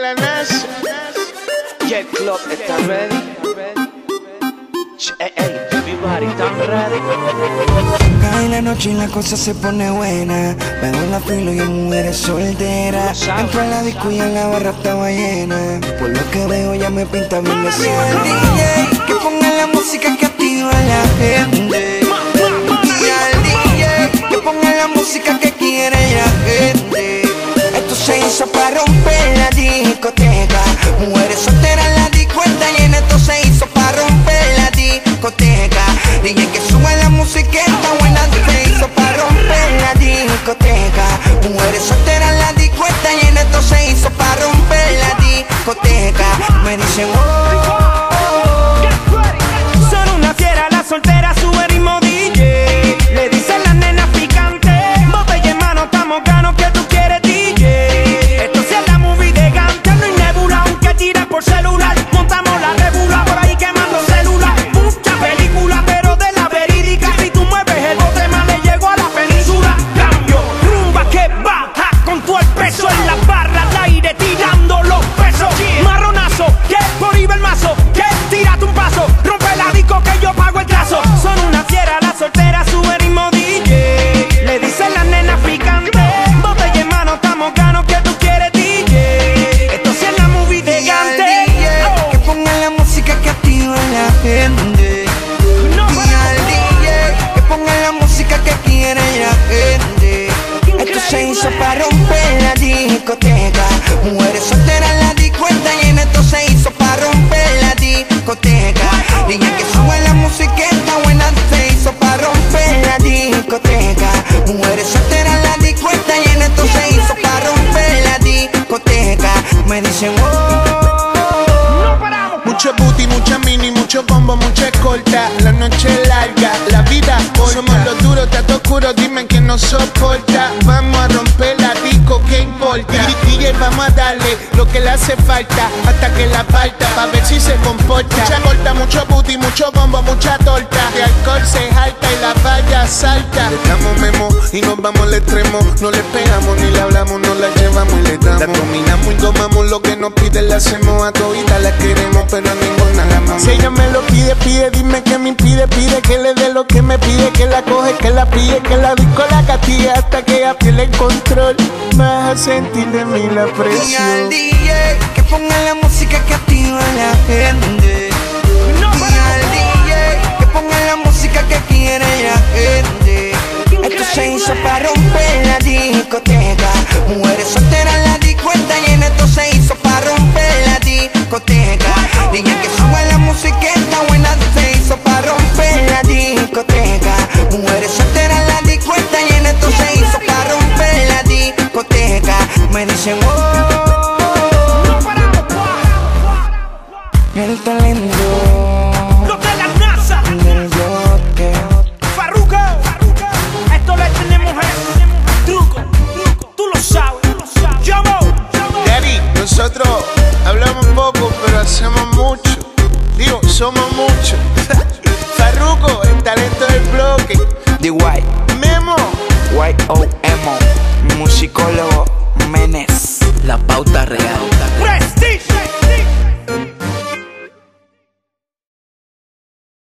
la NASA. Jet Club está ready. Ey, ey, everybody, ¿están ready? Cae la noche y la cosa se pone buena. Veo la filo y hay mujeres solteras. Entro a la disco y en la barra estaba llena. Por lo que veo ya me pinta bien ser DJ que ponga la música que activa a la gente. Y al DJ que ponga la música que quiere la gente. Esto se hizo para romper se hizo para romper la discoteca. Mujeres solteras la disco está llena. Esto se hizo para romper la discoteca. DJ que sube la música está buena. Se hizo para romper la discoteca. Mujeres solteras la disco está llena. Esto se hizo para romper la discoteca. Me dicen, oh. No paramos. Mucho booty, mucha mini, mucho combo, mucha escolta. La noche larga, la vida corta. Somos los duros, está oscuro, dime quién nos soporta. Hace falta hasta que la parta, pa' ver si se comporta. Mucha corta, mucho booty, mucho combo, mucha torta. De alcohol se jalta y la valla salta. Le damos memo y nos vamos al extremo. No le pegamos ni le hablamos, no la llevamos y le damos. La dominamos y domamos lo que nos pide, le hacemos a la queremos, pero a ninguna la amamos. Si ella me lo pide, pide, dime que me impide, pide que le dé lo que me pide, que la coge, que la pille, que la disco la castigue hasta que ella pierde el control. Vas a sentir de mí la Y al presión. DJ que ponga la música que activa a la gente. No Y al DJ que ponga la música que quiere la gente. Esto se hizo para somos muchos. Farruko, el talento del bloque. The White, Memo, Y-O-M-O, musicólogo Menes. La pauta real.